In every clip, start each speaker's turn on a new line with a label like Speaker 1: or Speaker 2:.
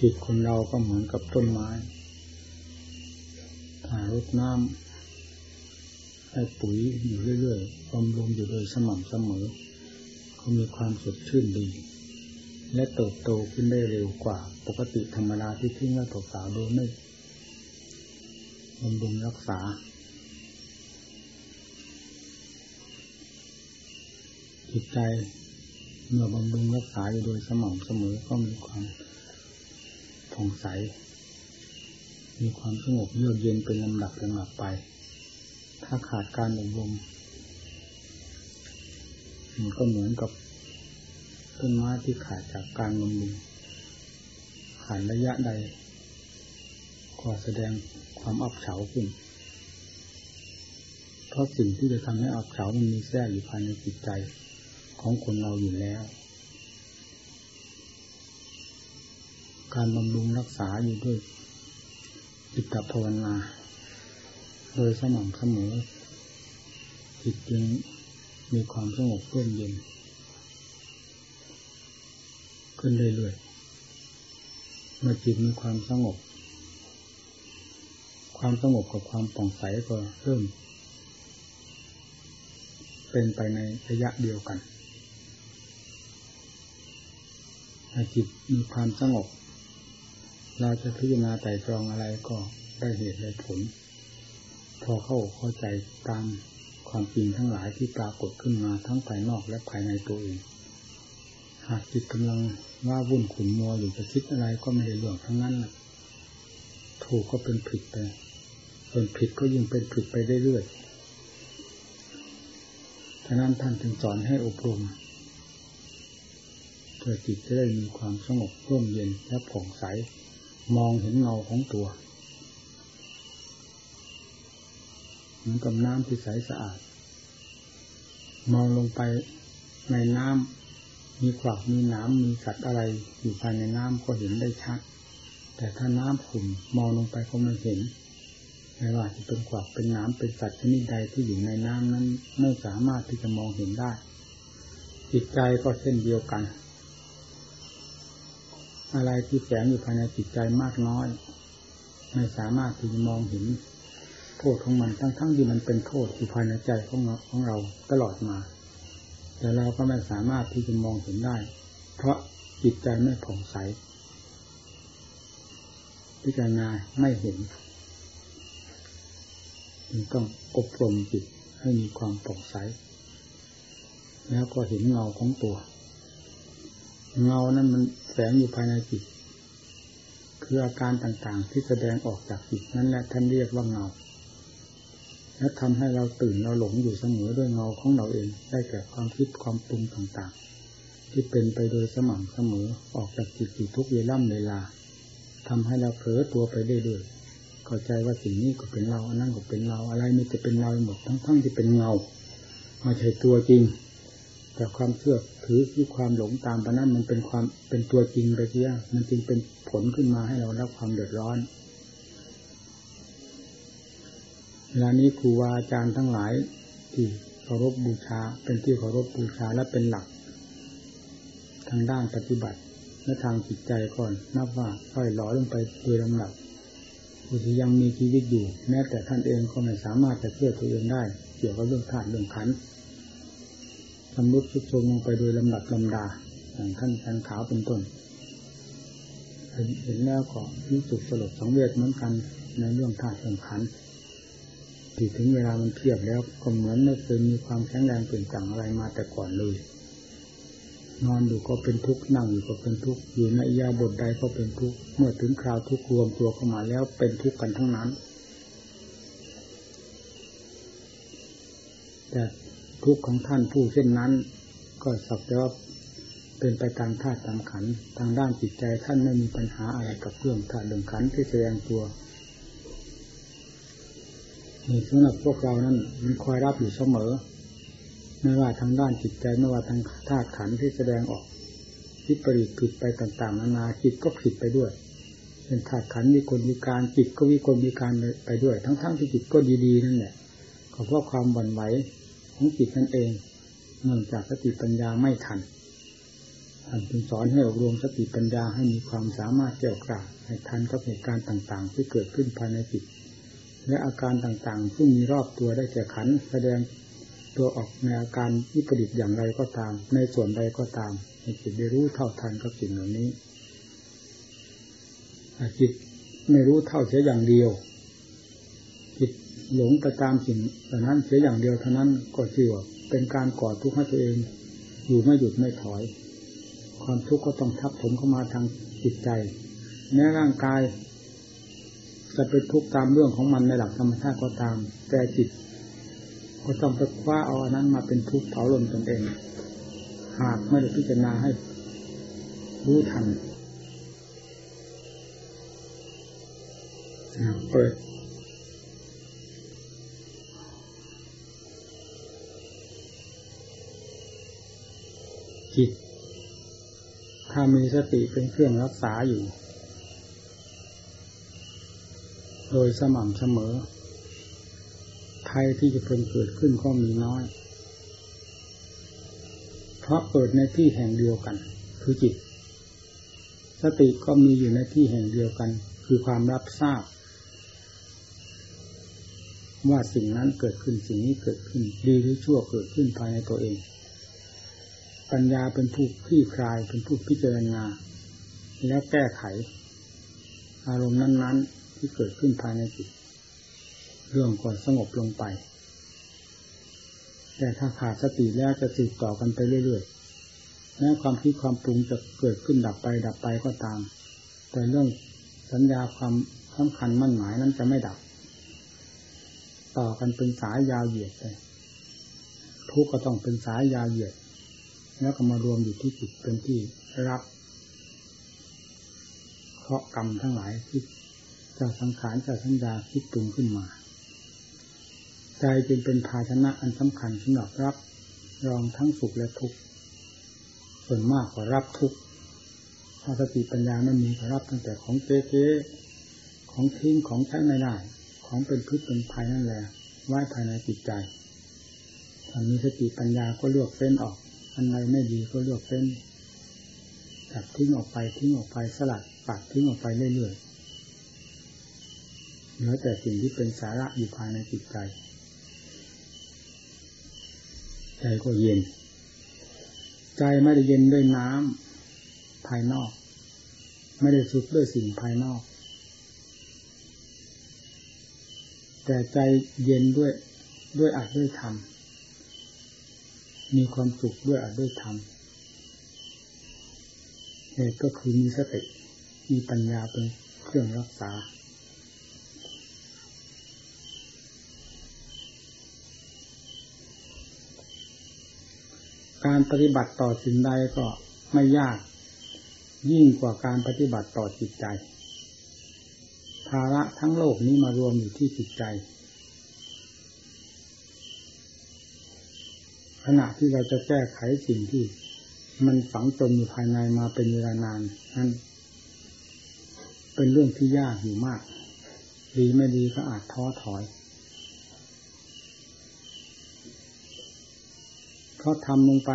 Speaker 1: จิตคนเราก็เหมือนกับต้นไม้ถ้ายรดน้ำให้ปุ๋ยอยู่เรื่อยๆบำรุงอยู่โดยสม่ำเสมอ ก็มีความสดชื่นดี และเติบโตขึ้นได้เร็วกว่า ปกติธรรมดาที่ทิ้งไว้เปล่าๆโดยไม่บำรุงรักษา จิตใจเมื่อบำรุงรักษาอยู่โดยสม่ำเสมอก็มีความ ผ่องใส มีความสงบเยือกเย็นเป็นลำดับลำดับไป ถ้าขาดการอบรมมันก็เหมือนกับต้นไม้ที่ขาดจากการบำรุงขาดระยะใดก็แสดงความอับเฉาขึ้น เพราะสิ่งที่จะทำให้อับเฉามันมีแทรกอยู่ภายในจิตใจของคนเราอยู่แล้ว การบำรุงรักษาอยู่ด้วยจิตภาวนาโดยสม่ำเสมอจิตจึงมีความสงบร่มเย็น ขึ้นเรื่อยๆเมื่อจิตมีความสงบ ความสงบกับความป่องใสก็เริ่ม เป็นไปในระยะเดียวกันจิตมีความสงบ เราจะพิจารณาไต่ตรองอะไรก็ได้เหตุได้ผล พอเข้าเข้าใจตามความจริงทั้งหลายที่ปรากฏขึ้นมาทั้งภายนอกและภายในตัวเอง หากจิตกำลังว่าวุ่นขุนมัวอยู่จะคิดอะไรก็ไม่ได้เรื่องทั้งนั้นนะถูกก็เป็นผิดไปส่วนผิดก็ยิ่งเป็นผิดไปเรื่อยๆฉะนั้นท่านจึงสอนให้อบรมเพื่อจิตจะได้มีความสงบร่มเย็นและผ่องใส มองเห็นเงาของตัวเหมือนกับน้ำที่ใสสะอาด มองลงไปในน้ำมีขวากมีน้ำมีสัตว์อะไรอยู่ภายในน้ำก็เห็นได้ชัด แต่ถ้าน้ำขุ่นมองลงไปก็ไม่เห็นไม่ว่าจะเป็นขวากเป็นน้ำเป็นสัตว์ชนิดใดที่อยู่ในน้ำนั้นไม่สามารถที่จะมองเห็นได้จิตใจก็เช่นเดียวกัน อะไรที่แฝงอยู่ภายในจิตใจมากน้อย ไม่สามารถที่จะมองเห็นโทษของมันทั้งๆทที่มันเป็นโทษอยู่ภายในใจของเราของเราตลอดมา แต่เราก็ไม่สามารถที่จะมองเห็นได้ เพราะจิตใจไม่ผ่องใสพิจารณาไม่เห็นจึงต้องอบรมจิตให้มีความผ่องใส แล้วก็เห็นเงาของตัว เงานั้นมันแฝงอยู่ภายในจิต คืออาการต่างๆ ที่แสดงออกจากจิตนั่นแหละท่านเรียกว่าเงา และทำให้เราตื่นเราหลงอยู่เสมอด้วยเงาของเราเอง ได้แก่ความคิดความปรุงต่างๆ ที่เป็นไปโดยสม่ำเสมอออกจากจิตอยู่ทุกเวล่ำเวลาทำให้เราเผลอตัวไปเรื่อยๆเข้าใจว่าสิ่งนี้ก็เป็นเราอันนั้นก็เป็นเราอะไรนี่จะเป็นเราหมดทั้งๆที่เป็นเงาไม่ใช่ตัวจริง แต่ความเชื่อถือที่ความหลงตามไปนั้นมันเป็นความเป็นตัวจริงไปเสียมันจึงเป็นผลขึ้นมาให้เรารับความเดือดร้อนเวลานี้ครูบาอาจารย์ทั้งหลาย ที่เคารพบูชา เป็นที่เคารพบูชาและเป็นหลัก ทางด้านปฏิบัติและทางจิตใจก่อนนับว่าค่อยหล่อลงไปโดยลำดับผู้ที่ยังมีชีวิตอยู่ แม้แต่ท่านเองก็ไม่สามารถจะเชื่อตัวเองได้ เกี่ยวกับเรื่องธาตุเรื่องขันธ์ สำรุดชุดชงลงไปโดยลำดับลำดาอย่างท่านอาจารย์ขาวเป็นต้นเห็นแล้วก็รู้สึกสลดสังเวชเหมือนกันในเรื่องธาตุเรื่องขันธ์ที่ถึงเวลามันเทียบแล้วก็เหมือนไม่เคยมีความแข็งแรงเปลี่ยนแปลงอะไรมาแต่ก่อนเลย นอนอยู่ก็เป็นทุกข์นั่งอยู่ก็เป็นทุกข์อยู่ในยาบทใดก็เป็นทุกข์เมื่อถึงคราวทุกข์รวมตัวเข้ามาแล้วเป็นทุกข์กันทั้งนั้น แต่ ทุกข์ของท่านผู้เช่นนั้น ก็สักแต่ว่าเป็นไปตามธาตุตามขันทางด้านจิตใจท่านไม่มีปัญหาอะไรกับเรื่องธาตุเรื่องขันที่แสดงตัวนี่สำหรับพวกเรานั้นมันคอยรับอยู่เสมอไม่ว่าทางด้านจิตใจไม่ว่าทางธาตุขันที่แสดงออกทิปริผิดไปต่าง ๆ นานาจิตก็ผิดไปด้วยเป็นธาตุขันมีคนมีการจิตก็มีคนมีการไปด้วย ทั้งๆทที่จิตก็ดีๆนั่นแหละก็เพราะความหวั่นไหว ของจิตนั่นเอง เนื่องจากสติปัญญาไม่ทันท่านจึงสอนให้อบรมสติปัญญาให้มีความสามารถเกี่ยวกาให้ทันกับเหตุการณ์ต่าง ๆ ที่เกิดขึ้นภายในจิต และอาการต่างๆซึ่งมีรอบตัวได้แก่ขัน แสดงตัวออกในอาการวิปริตอย่างไรก็ตาม ในส่วนใดก็ตามให้จิตได้รู้เท่าทันกับสิ่งเหล่านี้จิตไม่รู้เท่าเสียอย่างเดียว จิต หลงไปตามสิ่งเหล่านั้นเสียอย่างเดียวเท่านั้นก็ชื่อว่าเป็นการก่อทุกข์ให้ตัวเอง อยู่ไม่หยุดไม่ถอย ความทุกข์ก็ต้องทับถมเข้ามาทางจิตใจแม้ร่างกาย จะเป็นทุกข์ตามเรื่องของมันในหลักธรรมชาติก็ตาม แต่จิต ก็ต้องไปคว้าเอาอันนั้นมาเป็นทุกข์เผาลนตนเอง หากไม่ได้พิจารณาให้รู้ทันเปิด จิต ถ้ามีสติเป็นเครื่องรักษาอยู่ โดยสม่ำเสมอภัยที่จะเพิ่งเกิดขึ้นก็มีน้อย เพราะเกิดในที่แห่งเดียวกัน คือจิต สติก็มีอยู่ในที่แห่งเดียวกัน คือความรับทราบ ว่าสิ่งนั้นเกิดขึ้นสิ่งนี้เกิดขึ้น ดีหรือชั่วเกิดขึ้นภายในตัวเอง ปัญญาเป็นผู้คลี่คลายเป็นผู้พิจารณา แล้วแก้ไข อารมณ์นั้น ๆ ที่เกิดขึ้นภายในจิต เรื่องก่อนสงบลงไป แต่ถ้าขาดสติแล้วจะสืบต่อกันไปเรื่อยๆแม้ความคิดความปรุงจะเกิดขึ้นดับไปดับไปก็ตาม แต่เรื่องสัญญาความสำคัญมั่นหมายนั้นจะไม่ดับ ต่อกันเป็นสายยาวเหยียดไปทุกก็ต้องเป็นสายยาวเหยียด แล้วก็มารวมอยู่ที่จิตเป็นที่รับเคราะกรรมทั้งหลายที่จะสังขารจะสัญญาคิดปรุงขึ้นมา ใจจึงเป็นภาชนะอันสำคัญสำหรับรับรองทั้งสุขและทุกข์ส่วนมากก็รับทุกข์ถ้าสติปัญญาไม่มีก็รับตั้งแต่ของเก๊ๆของทิ้งของใช้ไม่ได้ของเป็นพิษเป็นภัยนั่นแหละไว้ภายในจิตใจถ้ามีสติปัญญาก็เลือกเส้นออก อันใดไม่ดีก็เลือกเส้นตัดทิ้งออกไปทิ้งออกไปสลัดปัดทิ้งออกไปเรื่อยๆเหลือแต่สิ่งที่เป็นสาระอยู่ภายในจิตใจ ใจก็เย็น ใจไม่ได้เย็นด้วยน้ำภายนอก ไม่ได้สุขด้วยสิ่งภายนอก แต่ใจเย็นด้วยด้วยอัดด้วยธรรม มีความสุขด้วยอดด้วยธรรมเหตุก็คือมีสติ มีปัญญาเป็นเครื่องรักษา การปฏิบัติต่อสิ่งใดก็ไม่ยาก ยิ่งกว่าการปฏิบัติต่อจิตใจ ภาระทั้งโลกนี้มารวมอยู่ที่จิตใจ ขณะที่เราจะแก้ไขสิ่งที่ มันฝังจมอยู่ภายในมาเป็นเวลานานนั้นเป็นเรื่องที่ยากอยู่มาก ดีไม่ดีก็อาจท้อถอย เพราะทำลงไป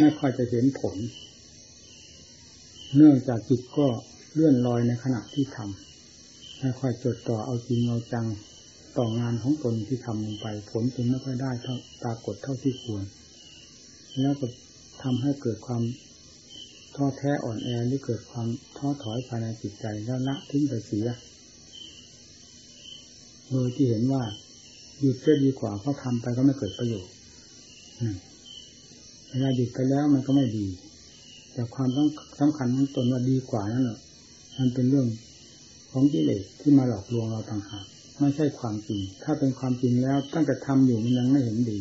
Speaker 1: ไม่ค่อยจะเห็นผล เนื่องจากจิตก็เลื่อนลอยในขณะที่ทำไม่ค่อยจดต่อเอาจริงเอาจังต่องานของตนที่ทำลงไป ผลจึงไม่ค่อยได้เท่าปรากฏเท่าที่ควร แล้วก็ทำให้เกิดความท้อแท้อ่อนแอหรือเกิดความท้อถอยภายในจิตใจแล้วละทิ้งไปเสียโดยที่เห็นว่าหยุดก็ดีกว่าเขาะทำไปก็ไม่เกิดประโยชน์เวลาหยุดไปแล้วมันก็ไม่ดี แต่ความต้องสำคัญของตนว่าดีกว่านั่นแหละมันเป็นเรื่องของกิเลสที่มาหลอกลวงเราต่างหากไม่ใช่ความจริง ถ้าเป็นความจริงแล้วตั้งแต่ทำอยู่มันยังไม่เห็นดี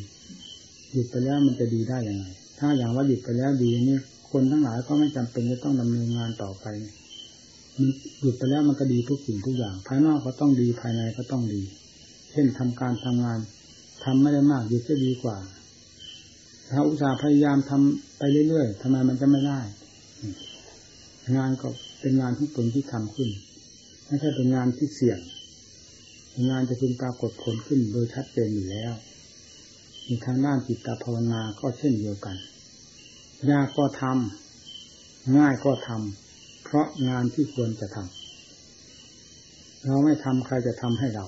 Speaker 1: หยุดไปแล้วมันจะดีได้ยังไง ถ้าอย่างว่าหยุดไปแล้วดีนี่คนทั้งหลายก็ไม่จำเป็นจะต้องดำเนินงานต่อไปมันหยุดไปแล้วมันก็ดีทุกสิ่งทุกอย่าง ภายนอกก็ต้องดีภายในก็ต้องดี เช่นทำการทำงานทำไม่ได้มากหยุดจะดีกว่า ถ้าอุตสาห์พยายามทำไปเรื่อยๆทำไมมันจะไม่ได้ งานก็เป็นงานที่ตนที่ทำขึ้นไม่ใช่เป็นงานที่เสี่ยงงานจะเป็นปรากฏผลขึ้นโดยชัดเจนอยู่แล้ว ทางด้านจิตตภาวนาก็เช่นเดียวกัน ยากก็ทง่ายก็ทำเพราะงานที่ควรจะทำเราไม่ทำใครจะทำให้เรา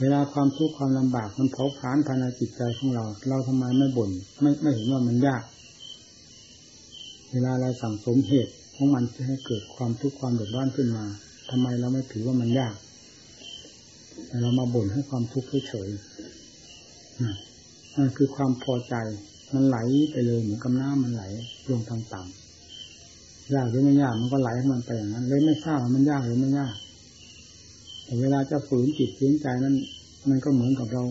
Speaker 1: เวลาความทุกข์ความลำบากมันเผาผลาญภายในจิตใจของเรา เราทำไมไม่บน่นไม่ไม่เห็นว่ามันยาก เวลาเราสั่งสมเหตุของมันจะให้เกิดความทุกข์ความเดือดร้อนขึ้นมาทำไมเราไม่ถือว่ามันยาก แต่เรามาบ่นให้ความทุกข์เฉยๆ นั่นคือความพอใจมันไหลไปเลยเหมือนกับน้ำมันไหลลงทางต่ำยากหรือไม่ยากมันก็ไหลของมันไปอย่างนั้นเลยไม่ทราบว่ามันยากหรือไม่ยากแต่เวลาจะฝืนจิตฝืนใจนั้นมันก็เหมือนกับเรา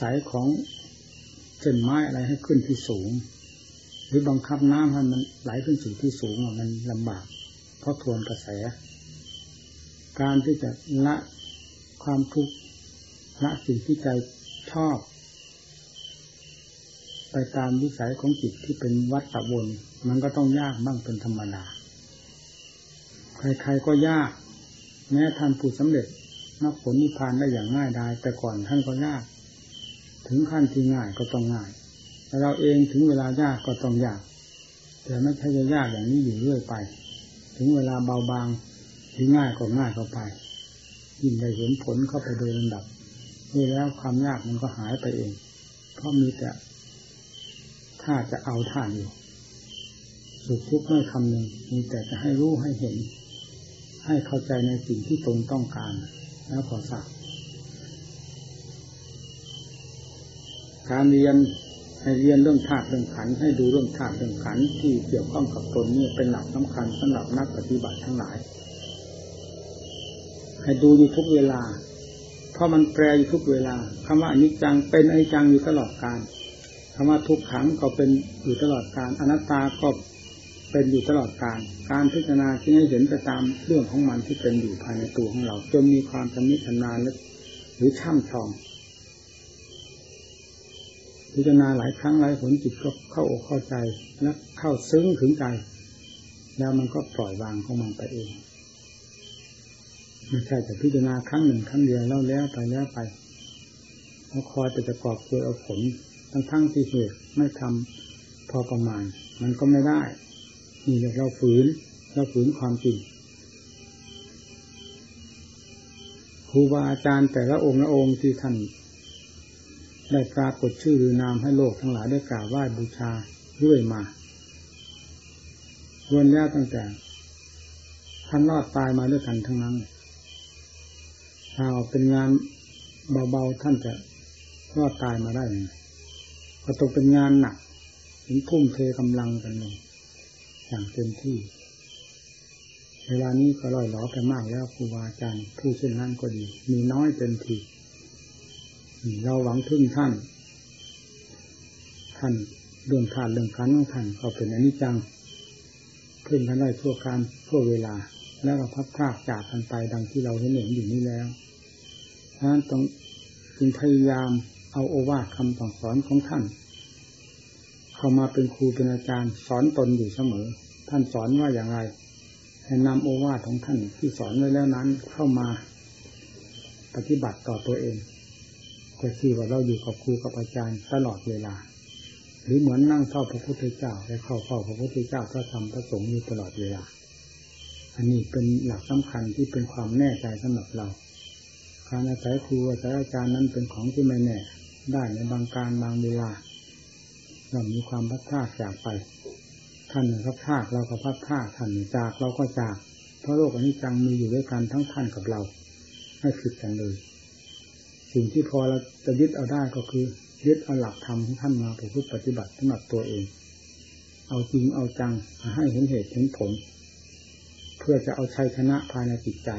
Speaker 1: สายของเส้นไม้อะไรให้ขึ้นที่สูง หรือบังคับน้ำให้มันไหลขึ้นสู่ที่สูงมันลำบาก เพราะทวนกระแส การที่จะละ ความทุกข์ละสิ่งที่ใจชอบ ไปตามวิสัยของจิตที่เป็นวัฏฏะวนมันก็ต้องยากบ้างเป็นธรรมดาใครๆก็ยาก แม้ท่านผู้สำเร็จนักผลนิพพานได้อย่างง่ายดายแต่ก่อนท่านก็ยาก ถึงขั้นที่ง่ายก็ต้องง่ายแต่เราเองถึงเวลายากก็ต้องยาก แต่ไม่ใช่จะยากอย่างนี้อยู่เรื่อยไป ถึงเวลาเบาบางที่ง่ายก็ง่ายเข้าไป ยิ่งได้เห็นผลเข้าไปโดยลำดับนี่แล้วความยากมันก็หายไปเอง เพราะมีแต่ถ้าจะเอาท่านอยู่สุขทุกข์ไม่คำหนึ่งมีแต่จะให้รู้ให้เห็น ให้เข้าใจในสิ่งที่ตนต้องการ แล้วพอสักการเรียนให้เรียนเรื่องธาตุเรื่องขันให้ดูเรื่องธาตุเรื่องขันที่เกี่ยวข้องกับตนนี่เป็นหลักสำคัญสำหรับนักปฏิบัติทั้งหลาย ให้ดูอยู่ทุกเวลา เพราะมันแปรอยู่ทุกเวลาคำว่าอนิจจังเป็นอนิจจังอยู่ตลอดการคำว่าทุกขังก็เป็นอยู่ตลอดการอนัตตาก็เป็นอยู่ตลอดการการพิจารณาที่ให้เห็นไปตามเรื่องของมันที่เป็นอยู่ภายในตัวของเรา จนมีความชำนิชำนาญหรือช่ำชอง พิจารณาหลายครั้งหลายผลจิตก็เข้าอกเข้าใจและเข้าซึ้งถึงใจ แล้วมันก็ปล่อยวางของมันไปเอง ไม่ใช่แต่พิจารณาครั้งหนึ่งครั้งเดียวแล้วแล้วไปแล้วไปเราคอยแต่จะกอบเกลือเอาผลทั้งทั้งที่เหตุไม่ทำพอประมาณ มันก็ไม่ได้นี่เราฝืนเราฝืนความจริงครูบาอาจารย์แต่ละองค์ละองค์ที่ท่านได้ปรากฏชื่อหรือนามให้โลกทั้งหลายได้กราบไหว้บูชาเรื่อยมาวนแล้วตั้งแต่ท่านรอดตายมาด้วยกันทั้งนั้น ถ้าเป็นงานเบาๆท่านจะรอดตายมาได้ก็ต้องเป็นงานหนักถึงทุ่มเทกำลังกันเลยอย่างเต็มที่ เวลานี้ก็ลอยหลอไปมากแล้วครูบาอาจารย์ผู้เช่นนั้นก็ดี มีน้อยเต็มทีเราหวังพึ่งท่าน ท่านเรื่องขาดเรื่องขันของท่านก็เป็นอนิจจังพึ่งกันได้ทั่วการทั่วเวลา แล้วเราพัดพากจากกันไปดังที่เราเห็นเห็นอยู่นี้แล้วฉะนั้นต้องจึงพยายามเอาโอวาทคำสั่งสอนของท่าน เข้ามาเป็นครูเป็นอาจารย์สอนตนอยู่เสมอ ท่านสอนว่าอย่างไรให้นำโอวาทของท่านที่สอนไว้แล้วนั้นเข้ามาปฏิบัติต่อตัวเองก็คือว่าเราอยู่กับครูกับอาจารย์ตลอดเวลา หรือเหมือนนั่งเฝ้าพระพุทธเจ้าและเข้าเฝ้าพระพุทธเจ้าพระธรรมพระสงฆ์อยู่ตลอดเวลา อันนี้เป็นหลักสำคัญที่เป็นความแน่ใจสำหรับเรา การอาศัยครูอาศัยอาจารย์นั้นเป็นของที่ไม่แน่ ได้ในบางการบางเวลาเรามีความพัดพลาดจากไป ท่านพัดพลาดเราก็พัดพลาดท่านจากเราก็จาก เพราะโลกอันนี้จังมีอยู่ด้วยกันทั้งท่านกับเราไม่ผิดกันเลย สิ่งที่พอเราจะยึดเอาได้ก็คือยึดเอาหลักธรรมของท่านมาประพฤติปฏิบัติสำหรับตัวเอง เอาจริงเอาจังให้เห็นเหตุเห็นผล เพื่อจะเอาชัยชนะภายในจิตใจ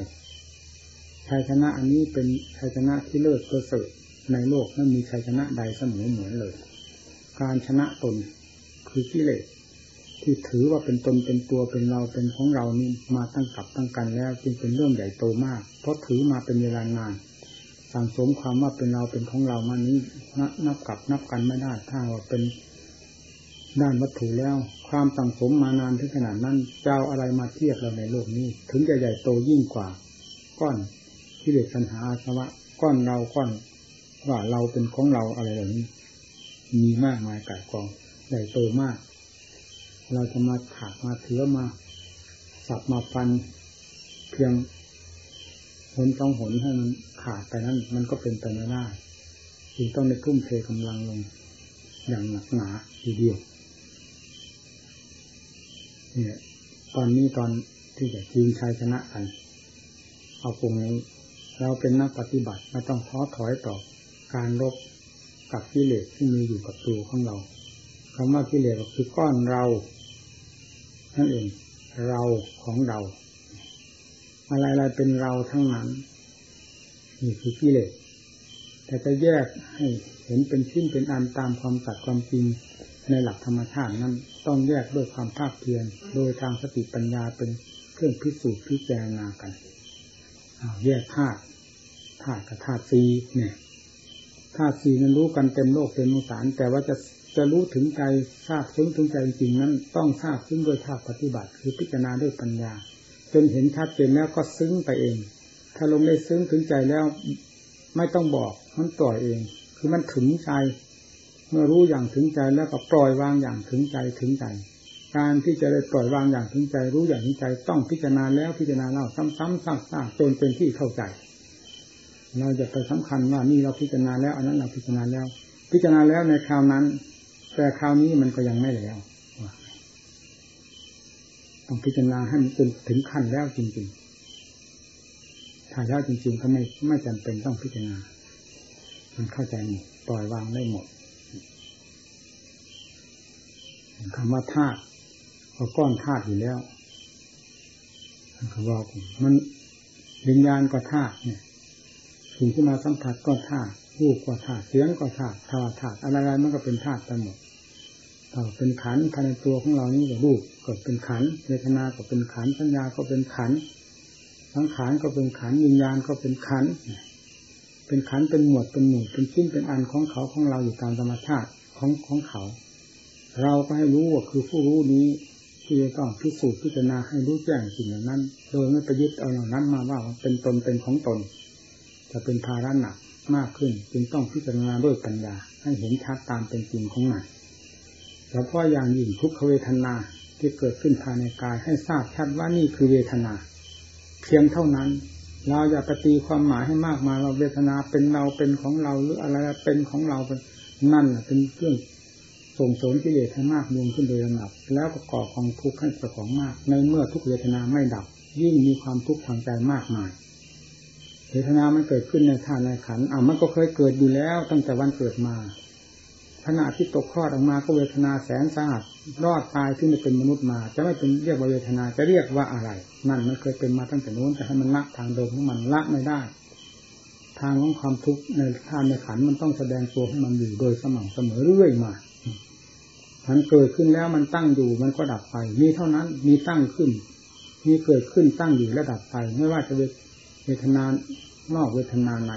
Speaker 1: ชัยชนะอันนี้เป็นชัยชนะที่เลิศประเสริฐในโลกไม่มีชัยชนะใดเสมอเหมือนเลย การชนะตนคือกิเลสที่ถือว่าเป็นตนเป็นตัวเป็นเราเป็นของเรานี่มาตั้งกับตั้งกันแล้ว จึงเป็นเรื่องใหญ่โตมาก เพราะถือมาเป็นเวลานานสังสมความว่าเป็นเราเป็นของเรามานี้นับกับนับกันไม่ได้ถ้าว่าเป็น ด้านวัตถุแล้ว ความสังสมมานานถึงขนาดนั้นเจ้าอะไรมาเทียบเราในโลกนี้ ถึงจะใหญ่โตยิ่งกว่า ก้อนที่เด็กสัญหาอาสวะก้อนเราก้อนว่าเราเป็นของเราอะไรแบบนี้ มีมากมายกายกองใหญ่โตมาก เราจะมาถากมาเถือมา สับมาฟันเพียงหนต้องหนให้มันขาดไปนั้น มันก็เป็นไปไม่ได้จึงต้องในทุ่มเทกำลังลงอย่างหนักหนาทีเดียว เนี่ยตอนนี้ตอนที่จะยิงชัยชนะกัน เอาตรงนี้เราเป็นนักปฏิบัติไม่ต้องท้อถอยต่อการรบกับกิเลสที่มีอยู่กับตัวของเราคำว่ากิเลสก็คือก้อนเรานั่นเองเราของเรา อะไรๆเป็นเราทั้งนั้นนี่คือกิเลสแต่จะแยกให้เห็นเป็นชิ้นเป็นอันตามความสัตัดความจริง ในหลักธรรมชาตินั้นต้องแยกด้วยความภาคเพียรโดยทางสติปัญญาเป็นเครื่องพิสูจน์พิจารณากันแยกธาตุธาตุกับธาตุสีเนี่ยธาตุสีนั้นรู้กันเต็มโลกเต็มสารแต่ว่าจะจะรู้ถึงใจทราบซึ้งถึงใจจริงนั้น ต้องทราบซึ้งโดยภาคปฏิบัติ คือพิจารณาด้วยปัญญา จนเห็นชัดเจนแล้วก็ซึ้งไปเอง ถ้าลงได้ซึ้งถึงใจแล้ว ไม่ต้องบอกมันปล่อยเอง คือมันถึงใจ เมื่อรู้อย่างถึงใจแล้วก็ปล่อยวางอย่างถึงใจถึงใจ การที่จะได้ปล่อยวางอย่างถึงใจ รู้อย่างถึงใจต้องพิจารณาแล้วพิจารณาเล่าซ้ำๆซากๆจนเป็นที่เข้าใจ เราจะไปสำคัญว่านี่เราพิจารณาแล้วอันนั้นเราพิจารณาแล้ว พิจารณาแล้วในคราวนั้น แต่คราวนี้มันก็ยังไม่แล้วต้องพิจารณาให้มันจนถึงขั้นแล้วจริงๆถ้าแล้วจริงๆก็ไม่ไม่จำเป็นต้องพิจารณา มันเข้าใจหมดปล่อยวางได้หมด คำว่าธาตุก็ก้อนธาตุอยู่แล้วคำว่ามันวิญญาณก็ธาตุเนี่ยสิ่งที่มาสัมผัสก็ธาตุรูปก็ธาตุเสียงก็ธาตุธาตุธาตุอะไรๆมันก็เป็นธาตุไปหมดถ้าเป็นขันภายในตัวของเรานี่ก็รูปก็เป็นขันเวทนาก็เป็นขันสัญญาก็เป็นขันสังขารก็เป็นขันวิญญาณก็เป็นขันเป็นขันเป็นหมวดเป็นหมู่เป็นชิ้นเป็นอันของเขาของเราอยู่ตามธรรมชาติของของเขา เราก็ให้รู้ว่าคือผู้รู้นี้ที่จะต้องพิสูจน์พิจารณาให้รู้แจ้งสิ่งเหล่านั้น โดยไม่ประยึดเอาเหล่านั้นมาว่าเป็นตนเป็นของตนจะเป็นภาระหนักมากขึ้น จึงต้องพิจารณาด้วยปัญญา ให้เห็นชัดตามเป็นจริงของมันแล้วก็อย่างยิ่งทุกขเวทนาที่เกิดขึ้นภายในกายให้ทราบชัดว่านี่คือเวทนา เพียงเท่านั้น เราอย่าปฏิความหมายให้มากมาเราเวทนาเป็นเราเป็นของเราหรืออะไรเป็นของเราเป็นนั่นเป็นเรื่อง ส่งเสริมกิเลสให้มากมุ่งขึ้นโดยลำดับ แล้วก็ก่อของทุกข์ให้เจ้าของมาก ในเมื่อทุกเวทนาไม่ดับ ยิ่งมีความทุกข์ทางใจมากมายเวทนามันเกิดขึ้นในธาตุในขันอ่ามันก็เคยเกิดอยู่แล้วตั้งแต่วันเกิดมาขณะที่ตกคลอดออกมาก็เวทนาแสนสาหัสรอดตายที่ไม่เป็นมนุษย์มา จะไม่เป็นเรียกว่าเวทนาจะเรียกว่าอะไรนั่นมันเคยเป็นมาตั้งแต่นู้นแต่ให้มันละทางเดิมของมันละไม่ได้ ทางของความทุกข์ในธาตุในขันมันต้องแสดงตัวให้มันอยู่โดยสม่ำเสมอเรื่อยมามันเกิดขึ้นแล้วมันตั้งอยู่มันก็ดับไป มีเท่านั้นมีตั้งขึ้น มีเกิดขึ้นตั้งอยู่และดับไป ไม่ว่าจะเวทนานอกเวทนาใน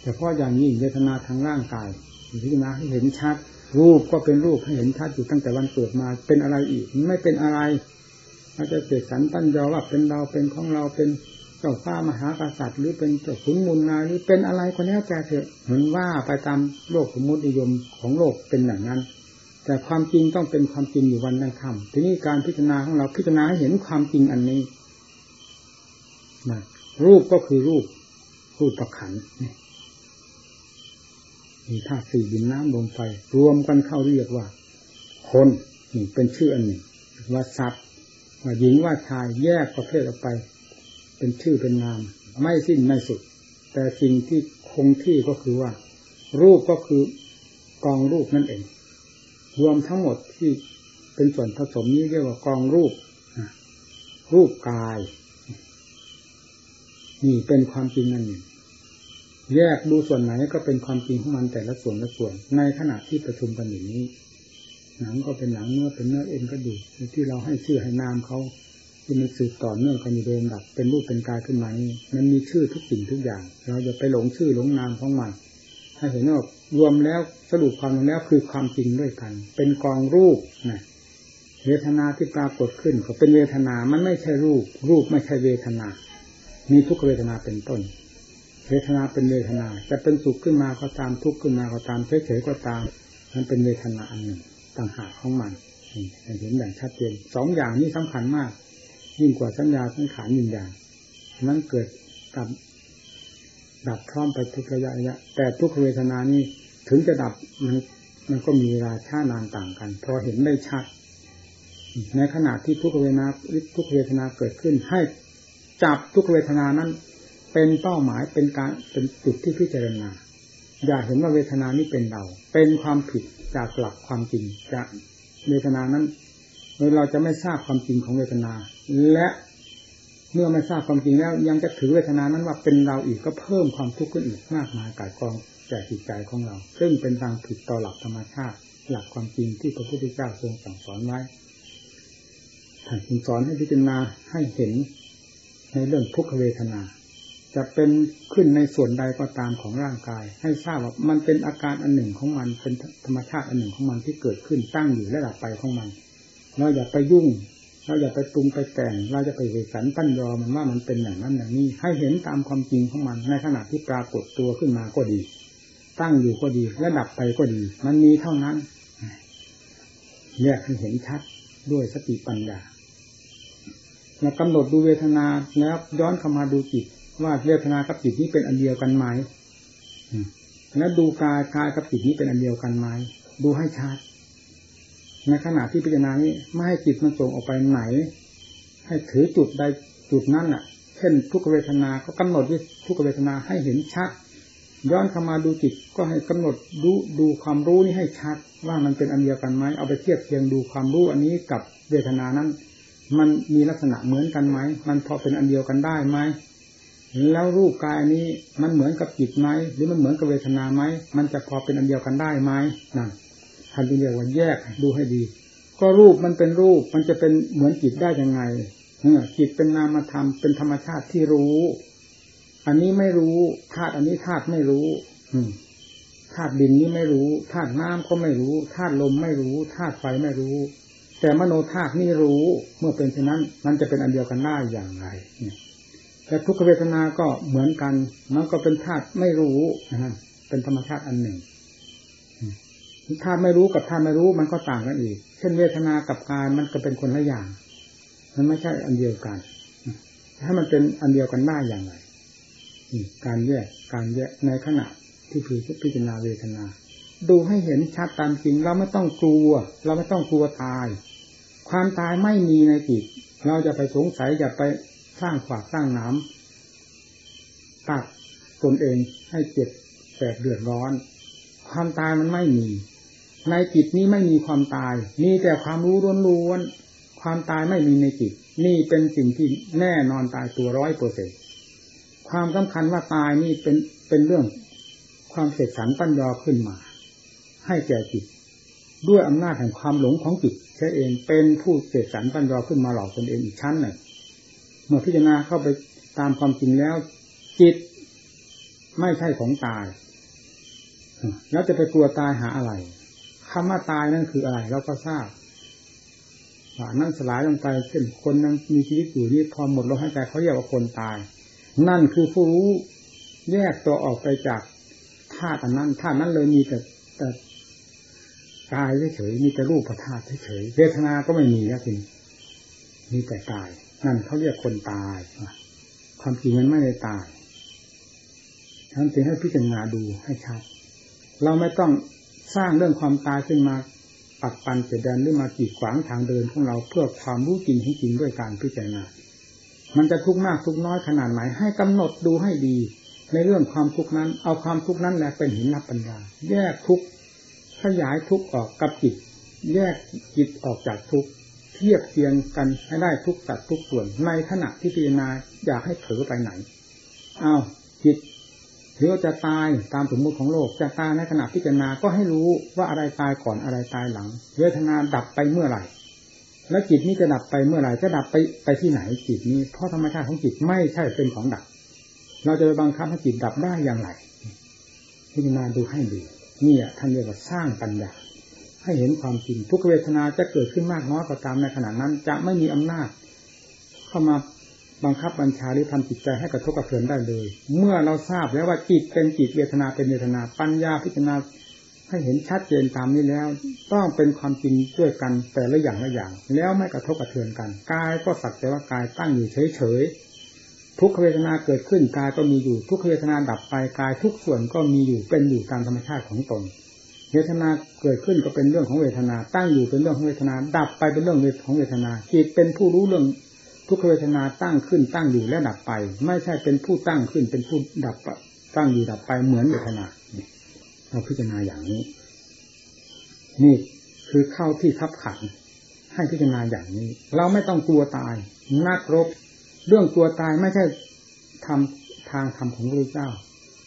Speaker 1: แต่เพราะอย่างนี้เวทนาทางร่างกายพิจารณาให้เห็นชัด รูปก็เป็นรูปให้เห็นชัดอยู่ตั้งแต่วันเกิดมาเป็นอะไรอีก ไม่เป็นอะไรอาจจะเสกสรรตั้นยอว่าเป็นเราเป็นของเราเป็น เจ้าฟ้ามหากษัตริย์หรือเป็นเจ้าขุนมูลนายหรือเป็นอะไรก็แล้แต่เถอะเหมือนว่าไปตามโลกสมมตินิยมของโลกเป็นอย่างนั้น แต่ความจริงต้องเป็นความจริงอยู่วันในธรรมทีนี้การพิจารณาของเราพิจารณาให้เห็นความจริงอันนี้นะรูปก็คือรูป รูปประขันนี่มีธาตุสี่ดินน้ำลมไฟ รวมกันเข้าเรียกว่า คนนี่เป็นชื่ออันหนึ่งว่าสัตว์ว่าหญิงว่าชายแยกประเภทออกไป เป็นชื่อเป็นนาม ไม่สิ้นไม่สุด แต่สิ่งที่คงที่ก็คือว่า รูปก็คือกองรูปนั่นเอง รวมทั้งหมดที่เป็นส่วนผสมนี้เรียกว่ากองรูปรูปกาย นี่เป็นความจริงนั่นเองแยกดูส่วนไหนก็เป็นความจริงของมันแต่ละส่วนละส่วน ในขณะที่ประชุมกันอย่างนี้ หนังก็เป็นหนังเนื้อเป็นเนื้อเอ็นก็ดูที่เราให้ชื่อให้นามเขา ที่มันสืบต่อเนื่องกันอยู่เดิมดับเป็นรูปเป็นกายขึ้นมานี้มันมีชื่อทุกสิ่งทุกอย่าง เราจะไปหลงชื่อหลงนามของมันถ้เห็นว่ารวมแล้วสรุปความลงแล้วคือความจริงด้วยกัน เป็นกองรูปนะเวทนาที่ปรากฏขึ้นก็เป็นเวทนา มันไม่ใช่รูป รูปไม่ใช่เวทนา มีทุกเวทนาเป็นต้น เวทนาเป็นเวทนา จะเป็นสุขขึ้นมาก็ตามทุกข์ขึ้นมาก็ตามเฉยๆก็ตาม มันเป็นเวทนาอันหนึ่งต่างหากของมันเห็นอย่างชัดเจนสองอย่างนี้สำคัญมาก ยิ่งกว่าสัญญาสังขารยิ่งอย่างนั้นเกิดกับดับพร้อมไปทุกระยะระยะ แต่ทุกเวทนานี้ถึงจะดับมันมันก็มีเวลาช้านานต่างกันพราะเห็นได้ชัด ในขณะที่ทุกเวทนาทุกเวทนาเกิดขึ้น ให้จับทุกเวทนานั้น เป็นเป้าหมายเป็นการเป็นจุดที่พิจารณาอย่าเห็นว่าเวทนานี้เป็นเรา เป็นความผิดจากหลักความจริงจากเวทนานั้น เราจะไม่ทราบความจริงของเวทนา และเมื่อไม่ทราบความจริงแล้ว ยังจะถือเวทนานั้นว่าเป็นเราอีกก็เพิ่มความทุกข์ขึ้นอีกมากมายกายกองแก่จิตใจของเรา ซึ่งเป็นทางผิดต่อหลักธรรมชาติ หลักความจริงที่พระพุทธเจ้าทรงสั่งสอนไว้ท่านสอนให้พิจารณาให้เห็นในเรื่องทุกขเวทนา จะเป็นขึ้นในส่วนใดก็ตามของร่างกาย ให้ทราบว่ามันเป็นอาการอันหนึ่งของมันเป็นธรรมชาติอันหนึ่งของมันที่เกิดขึ้นตั้งอยู่และดับไปของมัน เราอย่าไปยุ่ง เราอย่าไปปรุงไปแต่ง เราจะไปเหสันตั้นยอมันว่ามันเป็นอย่างนั้นอย่างนี้ ให้เห็นตามความจริงของมัน ในขณะที่ปรากฏตัวขึ้นมาก็ดี ตั้งอยู่ก็ดีและดับไปก็ดี มันมีเท่านั้นแยกให้เห็นชัดด้วยสติปัญญาเรากำหนดดูเวทนาแล้วย้อนเข้ามาดูจิต ว่าเวทนากับจิตนี้เป็นอันเดียวกันไหมแล้วดูกายกายกับจิตนี้เป็นอันเดียวกันไหมดูให้ชัด ในขณะที่พิจารณานี้ไม่ให้จิตมันส่งออกไปไหน ให้ถือจุดใดจุดนั้นอะ เช่นทุกเวทนาก็กำหนดวิทุกเวทนาให้เห็นชัด ย้อนเข้ามาดูจิตก็ให้กำหนดดูดูความรู้นี้ให้ชัด ว่ามันเป็นอันเดียวกันไหมเอาไปเทียบเทียงดูความรู้อันนี้กับเวทนานั้น มันมีลักษณะเหมือนกันไหมมันพอเป็นอันเดียวกันได้ไหมแล้วรูปกายนี้มันเหมือนกับจิตไหมหรือมันเหมือนกับเวทนาไหมมันจะพอเป็นอันเดียวกันได้ไหมนั่น ท่านเรียกว่าแยกดูให้ดี ก็รูปมันเป็นรูปมันจะเป็นเหมือนจิตได้ยังไงจิตเป็นนามธรรมเป็นธรรมชาติที่รู้ อันนี้ไม่รู้ธาตุอันนี้ธาตุไม่รู้ อืธาตุดินนี้ไม่รู้ธาตุน้ำก็ไม่รู้ธาตุลมไม่รู้ธาตุไฟไม่รู้ แต่มโนธาตุนี่รู้เมื่อเป็นเช่นนั้น มันจะเป็นอันเดียวกันได้อย่างไรแต่ทุกขเวทนาก็เหมือนกัน มันก็เป็นธาตุไม่รู้นะเป็นธรรมชาติอันหนึ่ง ถ้าไม่รู้กับถ้าไม่รู้มันก็ต่างกันอีก เช่นเวทนากับกายมันก็เป็นคนละอย่าง มันไม่ใช่อันเดียวกัน ถ้ามันเป็นอันเดียวกันได้อย่างไรการแยกการแยกในขณะที่คือพิจารณาเวทนา ดูให้เห็นชัดตามจริงเราไม่ต้องกลัว เราไม่ต้องกลัวตาย ความตายไม่มีในจิตเราจะไปสงสัยอย่าไปสร้างขวากสร้างน้ำตัดตนเองให้เจ็บแสบเดือดร้อน ความตายมันไม่มี ในจิตนี้ไม่มีความตาย มีแต่ความรู้ล้วนๆความตายไม่มีในจิต นี่เป็นสิ่งที่แน่นอนตายตัวร้อยเปอร์เซ็นความสำคัญว่าตายนี่เป็นเป็นเรื่อง ความเสกสรรปัญญาขึ้นมา ให้แก่จิต ด้วยอำนาจแห่งความหลงของจิตใช่เองเป็นผู้เสกสรรปัญญาขึ้นมาหลอกตนเองอีกชั้นหนึ่งเมื่อพิจารณาเข้าไปตามความจริงแล้ว จิตไม่ใช่ของตาย แล้วจะไปกลัวตายหาอะไร คำว่าตายนั่นคืออะไรเราก็ทราบว่านั่นสลายลงไปเช่นคนนั้นมีชีวิตอยู่นี่พอหมดลมหายใจเขาเรียกว่าคนตาย นั่นคือผู้รู้แยกตัวออกไปจากธาตุนั้นธาตุนั้นเลยมีแต่แต่กายเฉยมีแต่รูปธาตุเฉยเวทนาก็ไม่มีนะคุณมีแต่กาย นั่นเขาเรียกคนตายความจริงมันไม่ได้ตายท่านจึงให้พิจารณาดูให้ชัดเราไม่ต้อง สร้างเรื่องความตายขึ้นมาปักปันเสียดนหรือมากีดขวางทางเดินของเราเพื่อความรู้จริงให้จริงด้วยการพิจารณา มันจะทุกข์มากทุกข์น้อยขนาดไหนให้กำหนดดูให้ดี ในเรื่องความทุกข์นั้น เอาความทุกข์นั้นแหละเป็นหินนับปัญญา แยกทุกข์ขยายทุกข์ออกกับจิต แยกจิตออกจากทุกข์เทียบเทียงกันให้ได้ทุกสัดทุกส่วนในขณะที่พิจารณาอยากให้เผลอไปไหนเอาจิต หรือจะตายตามสมมุติของโลก จะตายในขณะพิจารณาก็ให้รู้ว่าอะไรตายก่อนอะไรตายหลัง เวทนาดับไปเมื่อไหร่ แล้วจิตนี้จะดับไปเมื่อไหร่จะดับไปไปที่ไหนจิตนี้เพราะธรรมชาติของจิตไม่ใช่เป็นของดับ เราจะไปบังคับให้จิตดับได้อย่างไรพิจารณาดูให้ดีนี่ท่านเรียกว่าสร้างปัญญา ให้เห็นความจริงทุกเวทนาจะเกิดขึ้นมากน้อยก็ตามในขณะนั้น จะไม่มีอำนาจ เข้ามา บังคับบัญชาหรือทำจิตใจให้กระทบกระเทือนได้เลย เมื่อเราทราบแล้วว่าจิตเป็นจิตเวทนาเป็นเวทนา ปัญญาพิจารณาให้เห็นชัดเจนตามนี้แล้ว ต้องเป็นความจริงด้วยกันแต่ละอย่างละอย่าง แล้วไม่กระทบกระเทือนกันกายก็สักแต่ว่ากายตั้งอยู่เฉยๆทุกเวทนาเกิดขึ้นกายก็มีอยู่ ทุกเวทนาดับไปกายทุกส่วนก็มีอยู่เป็นอยู่ตามธรรมชาติของตนเวทนาเกิดขึ้นก็เป็นเรื่องของเวทนา ตั้งอยู่เป็นเรื่องของเวทนา ดับไปเป็นเรื่องของเวทนาจิตเป็นผู้รู้เรื่อง ทุกเวทนาตั้งขึ้นตั้งอยู่และดับไป ไม่ใช่เป็นผู้ตั้งขึ้นเป็นผู้ดับตั้งอยู่ดับไปเหมือนเวทนาเราพิจารณาอย่างนี้ นี่คือเข้าที่ทับขันให้พิจารณาอย่างนี้ เราไม่ต้องกลัวตายนักรบ เรื่องกลัวตายไม่ใช่ทำทางธรรมของพระเจ้า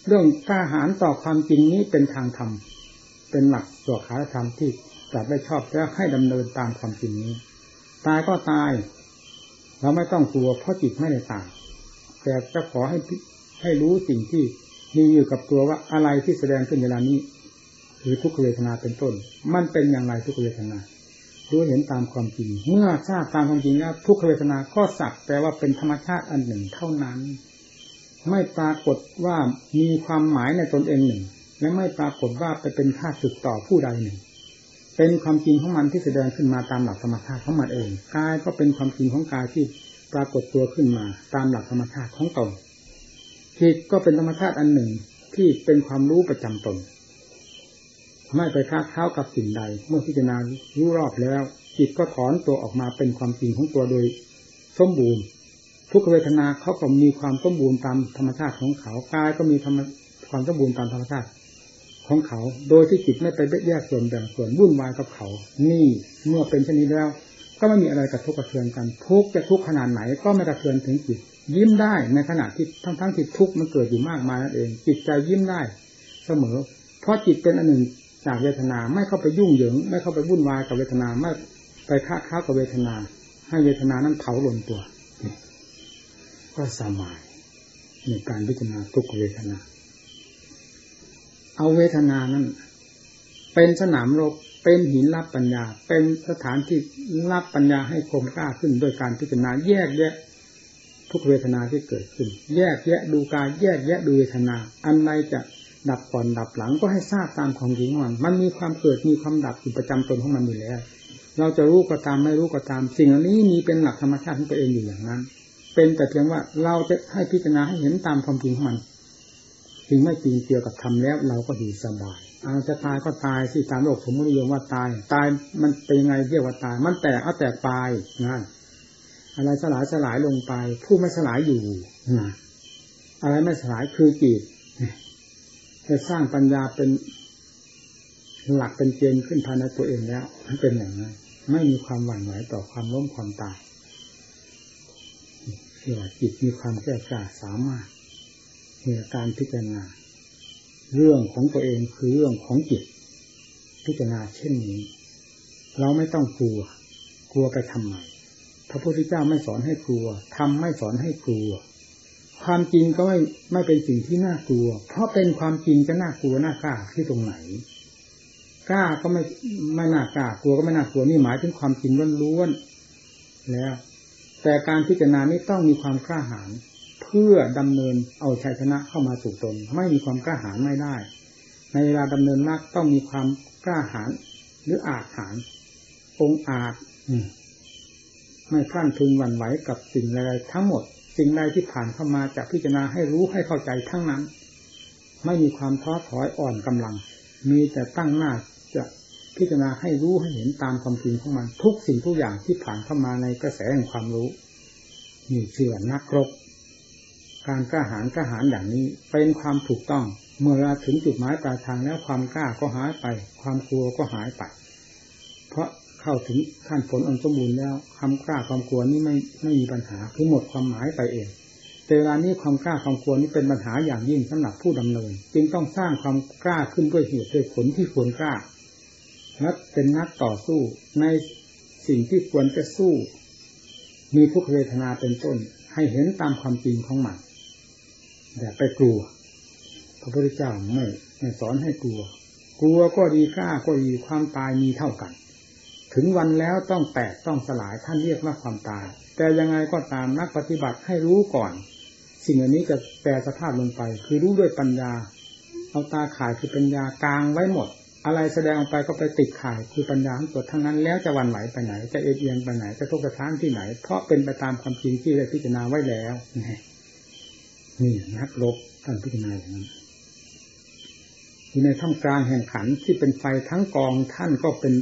Speaker 1: เรื่องกล้าหาญต่อความจริงนี้เป็นทางธรรมเป็นหลักตัวขาธรรมที่จัดได้ชอบแล้วให้ดำเนินตามความจริงนี้ ตายก็ตาย เราไม่ต้องกลัวเพราะจิตไม่ได้ตายแต่จะขอให้ให้รู้สิ่งที่มีอยู่กับตัวว่าอะไรที่แสดงขึ้นเวลานี้หรือทุกขเวทนาเป็นต้น มันเป็นอย่างไรทุกขเวทนารู้เห็นตามความจริง เมื่อทราบตามความจริงแล้วทุกขเวทนาก็สักแต่ว่าเป็นธรรมชาติอันหนึ่งเท่านั้น ไม่ปรากฏว่ามีความหมายในตนเองหนึ่ง และไม่ปรากฏว่าไปเป็นค่าสึกต่อผู้ใดหนึ่ง เป็นความจริงของมันที่แสดงขึ้นมาตามหลักธรรมชาติของมันเองกายก็เป็นความจริงของกายที่ปรากฏตัวขึ้นมาตามหลักธรรมชาติของตนจิตก็เป็นธรรมชาติอันหนึ่งที่เป็นความรู้ประจำตน ไม่ไปค้าเข้ากับสิ่งใด เมื่อพิจารณารู้รอบแล้ว จิตก็ถอนตัวออกมาเป็นความจริงของตัวโดยสมบูรณ์ ทุกเวทนาเขาก็มีความสมบูรณ์ตามธรรมชาติของเขากายก็มีธรรมความสมบูรณ์ตามธรรมชาติ ของเขา โดยที่จิตไม่ไปแยกส่วนแบ่งส่วนวุ่นวายกับเขา นี่เมื่อเป็นเช่นนี้แล้ว ก็ไม่มีอะไรกระทบกระเทือนกัน ทุกจะทุกขนาดไหนก็ไม่กระเทือนถึงจิต ยิ้มได้ในขณะที่ทั้งทั้งที่ทุกมันเกิดอยู่มากมายนั่นเอง จิตใจยิ้มได้เสมอ เพราะจิตเป็นอันหนึ่งจากเวทนาไม่เข้าไปยุ่งเหยิง ไม่เข้าไปวุ่นวายกับเวทนาไม่ไปค้าค้ากับเวทนา ให้เวทนานั้นเผาหล่นตัวก็สบายในการพิจารณาทุกเวทนา เอาเวทนานั้น เป็นสนามรบ เป็นหินรับปัญญา เป็นสถานที่รับปัญญาให้คมกล้าขึ้นโดยการพิจารณาแยกแยะทุกเวทนาที่เกิดขึ้น แยกแยะดูกายแยกแยะดูเวทนา อันใดจะดับก่อนดับหลังก็ให้ทราบตามของจริงมันมันมีความเกิดมีความดับอยู่ประจำตนของมันอยู่แล้ว เราจะรู้ก็ตามไม่รู้ก็ตาม สิ่งอันนี้มีเป็นหลักธรรมชาติของตัวเองอยู่อย่างนั้น เป็นแต่เพียงว่าเราจะให้พิจารณาให้เห็นตามความจริงของมัน จึงไม่จริงเกี่ยวกับทำแล้ว เราก็อยู่สบายอาจะตายก็ตายสิตามโลกสมมตินิยมว่าตาย ตายมันเป็นยังไงเรียกว่าตาย มันแตกเอาแตกไปนะอะไรสลายสลายลงไป ผู้ไม่สลายอยู่นะอะไรไม่สลายคือจิตจะสร้างปัญญาเป็นหลักเป็นเกณฑ์ขึ้นภายในตัวเองแล้วมันเป็นอย่างนั้นไม่มีความหวั่นไหวต่อความล้มความตายเรียกว่าจิตมีความแก้กล้าสามารถ เหตุการพิจารณา เรื่องของตัวเองคือเรื่องของจิต พิจารณาเช่นนี้ เราไม่ต้องกลัว กลัวไปทำไมพระพุทธเจ้าไม่สอนให้กลัวทำไม่สอนให้กลัว ความจริงก็ไม่ไม่เป็นสิ่งที่น่ากลัว เพราะเป็นความจริงจะน่ากลัวน่ากล้าที่ตรงไหนกล้าก็ไม่ไม่น่ากล้ากลัวก็ไม่น่ากลัวนี่หมายถึงความจริงล้วนๆแล้ว แต่การพิจารณานี้ต้องมีความกล้าหาญ พื่อดำเนินเอาชัยชนะเข้ามาสู่ตน ไม่มีความกล้าหาญไม่ได้ ในเวลาดำเนินมากต้องมีความกล้าหาญหรืออาจหาญองอาจไม่พลั้นพึงหวั่นไหวกับสิ่งใดทั้งหมด สิ่งใดที่ผ่านเข้ามาจะพิจารณาให้รู้ให้เข้าใจทั้งนั้น ไม่มีความท้อถอยอ่อนกำลัง มีแต่ตั้งหน้าจะพิจารณาให้รู้ให้เห็นตามความจริงของมัน ทุกสิ่งทุกอย่างที่ผ่านเข้ามาในกระแสแห่งความรู้นี่เชื่อนักรบ การกล้าหาญกล้าหาญอย่างนี้ เป็นความถูกต้อง เมื่อเราถึงจุดหมายปลายทางแล้วความกล้าก็หายไป ความกลัวก็หายไป เพราะเข้าถึงขั้นผลอันสมบูรณ์แล้วความกล้าความกลัวนี้ไม่ไม่มีปัญหาคือหมดความหมายไปเอง แต่เวลานี้ความกล้าความกลัวนี้เป็นปัญหาอย่างยิ่งสำหรับผู้ดำเนิน จึงต้องสร้างความกล้าขึ้นด้วยเหตุด้วยผลที่ควรกล้าและเป็นนักต่อสู้ในสิ่งที่ควรจะสู้ มีทุกเวทนาเป็นต้น ให้เห็นตามความจริงของมัน อย่าไปกลัว พระพุทธเจ้าไม่ไม่สอนให้กลัว กลัวก็ดีกล้าก็ดีความตายมีเท่ากัน ถึงวันแล้วต้องแตกต้องสลายท่านเรียกว่าความตาย แต่ยังไงก็ตามนักปฏิบัติให้รู้ก่อน สิ่งอันนี้จะแปลสภาพลงไป คือรู้ด้วยปัญญา เอาตาข่ายคือปัญญากลางไว้หมด อะไรแสดงออกไปก็ไปติดข่ายคือปัญญาทั้งตัวทั้งนั้น แล้วจะวันไหวไปไหน จะเอียงไปไหนจะทุกข์ะท้านที่ไหน เพราะเป็นไปตามความจริงที่ได้พิจารณาไว้แล้ว นี่นักลบท่านพิจารณาอย่างนั้นอยู่ในท่ามกลางแห่งขันที่เป็นไฟทั้งกองท่านก็เป็น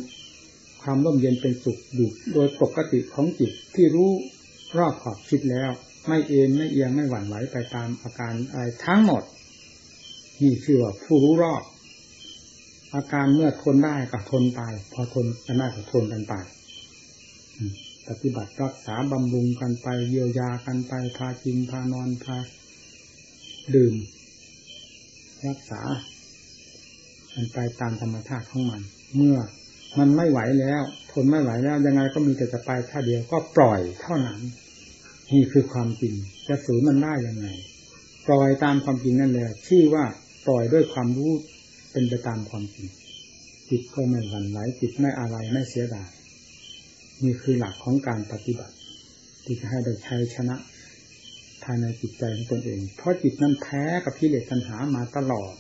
Speaker 1: ความร่มเย็นเป็นสุขอยู่โดยปกติของจิตที่รู้รอบขอบคิดแล้ว ไม่เอ็นไม่เอียงไม่หวั่นไหวไปตามอาการอะไรทั้งหมด นี่คือว่าผู้รู้รอบ อาการเมื่อทนได้ก็ทนไป พอทนกันได้ก็ทนกันไปปฏิบัติรักษาบำรุงกันไปเยียวยากันไปพากินพานอนพา ดื่ม รักษา มันไปตามธรรมชาติของมัน เมื่อมันไม่ไหวแล้ว ทนไม่ไหวแล้ว ยังไงก็มีแต่จะไปท่าเดียวก็ปล่อยเท่านั้นนี่คือความจริงจะฝืนมันได้ยังไงปล่อยตามความจริงนั่นแหละชื่อว่าปล่อยด้วยความรู้เป็นไปตามความจริงจิตก็ไม่หวั่นไหวจิตไม่อะไรไม่เสียดายนี่คือหลักของการปฏิบัติที่จะให้ได้ชัยชนะายในจิตใจของตนเอง เพราะจิตนั้นแพ้กับพิเลสตัณหามาตลอด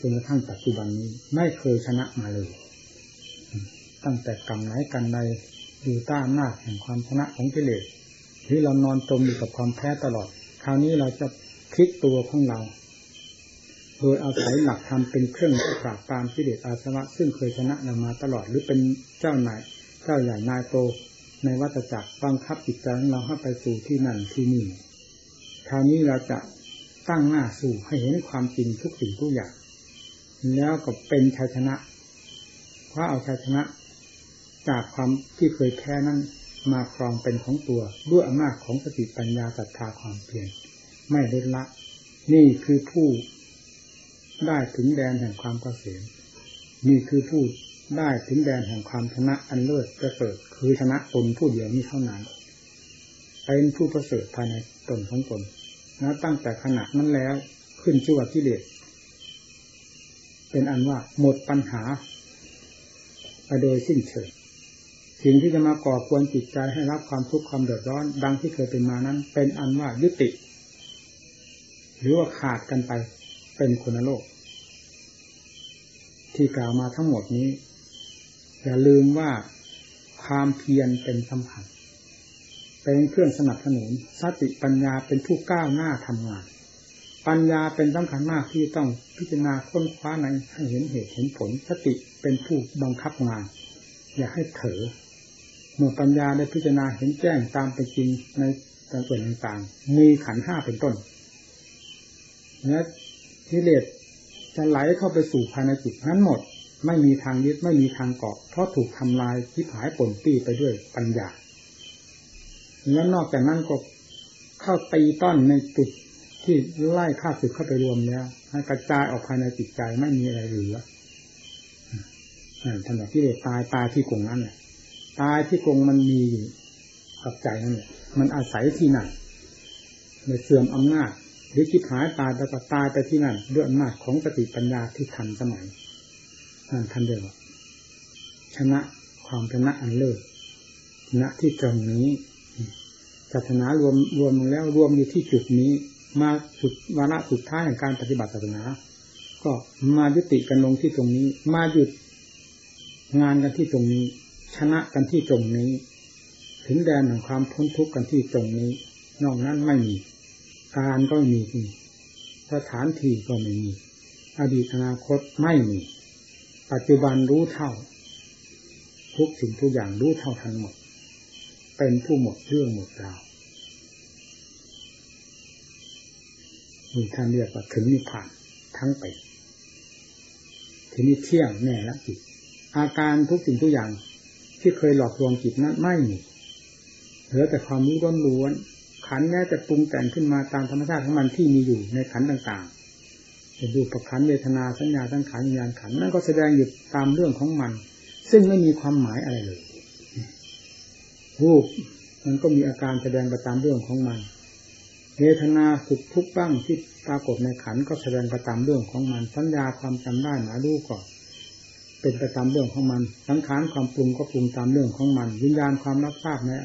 Speaker 1: จนกระทั่งปัจจุบันนี้ไม่เคยชนะมาเลย ตั้งแต่กรรมไหนกันใดอยู่ต้าอำนาจแห่งความชนะของกิเลสที่เรานอนจมอยู่กับความแพ้ตลอด คราวนี้เราจะพลิกตัวของเรา โดยอาศัยหลักธรรมเป็นเครื่องปราบปรามกิเลสอาสวะซึ่งเคยชนะเรามาตลอดหรือเป็นเจ้าหนายเจ้าใหญ่นายโต ในวัฏจักรบังคับจิตใจของเราให้ไปสู่ที่นั่นที่นี่คราวนี้เราจะตั้งหน้าสู่ให้เห็นความจริงทุกสิ่งทุกอย่าง แล้วก็เป็นชัยชนะเพราะเอาชัยชนะ จากความที่เคยแพ้นั้นมาครองเป็นของตัวด้วยอำนาจของสติปัญญาศรัทธาความเพียรไม่ลดละ นี่คือผู้ได้ถึงแดนแห่งความเกษมนี่คือผู้ ได้ถึงแดนแห่งความชนะอันเลิศประเสริฐคือชนะตนผู้เดียวนี้เท่านั้นเป็นผู้ประเสริฐภายในตนของตนนะตั้งแต่ขณะนั้นแล้วขึ้นชื่อว่ากิเลสเป็นอันว่าหมดปัญหาไปโดยสิ้นเชิงสิ่งที่จะมาก่อควรจิตใจให้รับความทุกข์ความเดือดร้อน ดังที่เคยเป็นมานั้น เป็นอันว่ายุติ หรือว่าขาดกันไปเป็นคนโลก ที่กล่าวมาทั้งหมดนี้ อย่าลืมว่าความเพียรเป็นสำคัญเป็นเครื่องสนับสนุนสติปัญญาเป็นผู้ก้าวหน้าทำงาน ปัญญาเป็นสำคัญมากที่ต้องพิจารณาค้นคว้าในให้เห็นเหตุเห็นผล สติเป็นผู้บังคับงาน อย่าให้เถอเมื่อปัญญาได้พิจารณาเห็นแจ้งตามไปจริงในส่วนต่างๆ มีขันห้าเป็นต้นและทิเลสจะไหลเข้าไปสู่ภายในจิตนั้นหมด ไม่มีทางยึดไม่มีทางเกาะเพราะถูกทำลายที่หายป่นปี้ไปด้วยปัญญาแล้วนอกจากนั้นก็เข้าตีต้อนในจุดที่ไล่ข้าศึกเข้าไปรวมแล้วให้กระจายออกภายในจิตใจไม่มีอะไรเหลือท่านบอกที่เดตายตายที่กงนั้นแหละตายที่กงมันมีอยู่กับใจนั่นแหละมันอาศัยที่นั่นในเสื่อมอำนาจ หรือคิดหายตายแล้วก็ตายไปที่นั่นด้วยอำนาจของสติปัญญาที่ทันสมัย นั่นท่านเดียวชนะความชนะอันเลิศชนะที่ตรงนี้ศาสนารวมรวมแล้วรวมอยู่ที่จุดนี้ มาสุดวาระสุดท้ายแห่งการปฏิบัติศาสนา ก็มายุติกันลงที่ตรงนี้ มาหยุดงานกันที่ตรงนี้ ชนะกันที่ตรงนี้ ถึงแดนแห่งความพ้นทุกข์กันที่ตรงนี้ นอกนั้นไม่มี การก็ไม่มีสถานที่ก็ไม่มี อดีตอนาคตไม่มี ปัจจุบันรู้เท่า ทุกสิ่งทุกอย่างรู้เท่าทันหมด เป็นผู้หมดเรื่องหมดราวนี่ท่านเรียกว่าถึงนิพพานทั้งไปทีนี้เที่ยงแน่ละจิต อาการทุกสิ่งทุกอย่างที่เคยหลอกลวงจิตนั้นไม่มีเหลือแต่ความรู้ล้วนขันแม้จะปรุงแต่งขึ้นมาตามธรรมชาติของมันที่มีอยู่ในขันต่าง ๆจะดูประคันเวทนาสัญญาตั้งขันวิญญาณขันนั่นก็แสดงอยู่ตามเรื่องของมัน ซึ่งไม่มีความหมายอะไรเลย รูปมันก็มีอาการแสดงไปตามเรื่องของมันเวทนาสุขทุกข์บ้างที่ปรากฏในขันก็แสดงไปตามเรื่องของมัน สัญญาความจำได้หมายรู้ก่อนเป็นไปตามเรื่องของมัน สังขารความปรุงก็ปรุงตามเรื่องของมัน วิญญาณความรับทราบเนี่ย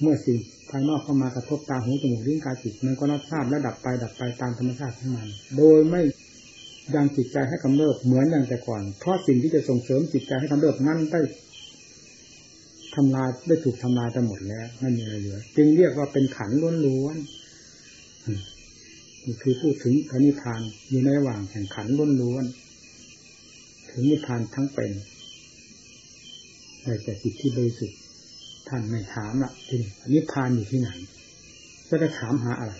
Speaker 1: เมื่อสิ่งภายนอกเข้ามากระทบตาหูจมูกลิ้นกายจิตมันก็รับทราบและดับไปดับไปตามธรรมชาติของมัน โดยไม่ยังจิตใจให้กำเริบเหมือนอย่างแต่ก่อน เพราะสิ่งที่จะส่งเสริมจิตใจให้กำเริบนั้นได้ทำลายได้ถูกทำลายไปหมดแล้วไม่มีอะไรเหลือ จึงเรียกว่าเป็นขันล้วนๆนี่คือพูดถึงพระนิพพานอยู่ในระหว่างแห่งขันล้วนๆถึงนิพพานทั้งเป็นแต่จิตที่บริสุทธิ์ ท่านไม่ถามละที่นิพพานอยู่ที่ไหนจะจะถามหาอะไร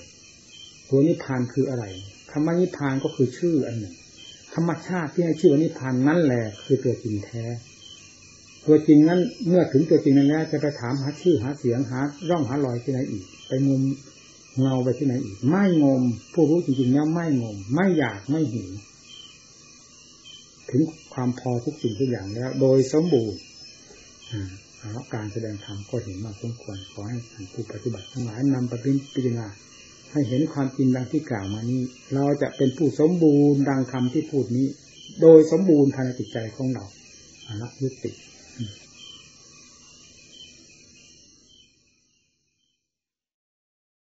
Speaker 1: ตัวนิพพานคืออะไรคำว่านิพพานก็คือชื่ออันหนึ่ง ธรรมชาติที่ให้ชื่อว่านิพพานนั่นแหละคือตัวจริงแท้ ตัวจริงนั้นเมื่อถึงตัวจริงนั้นแล้วจะไปถามหาชื่อหาเสียงหา ร่องหารอยที่ไหนอีก ไปงมเงาไปที่ไหนอีก ไม่งม ผู้รู้จริงๆแล้วไม่งม ไม่อยากไม่หิวถึงความพอทุกสิ่งทุกอย่างแล้ว โดยสมบูรณ์าการแสดงธรรมก็เห็นมาสมควรขอให้ท่านผู้ปฏิบัติทั้งหลายนำไปพิจารณาให้เห็นความจริงดังที่กล่าวมานี้ เราจะเป็นผู้สมบูรณ์ดังคำที่พูดนี้ โดยสมบูรณ์ภายในจิตใจของเราอนักยุติ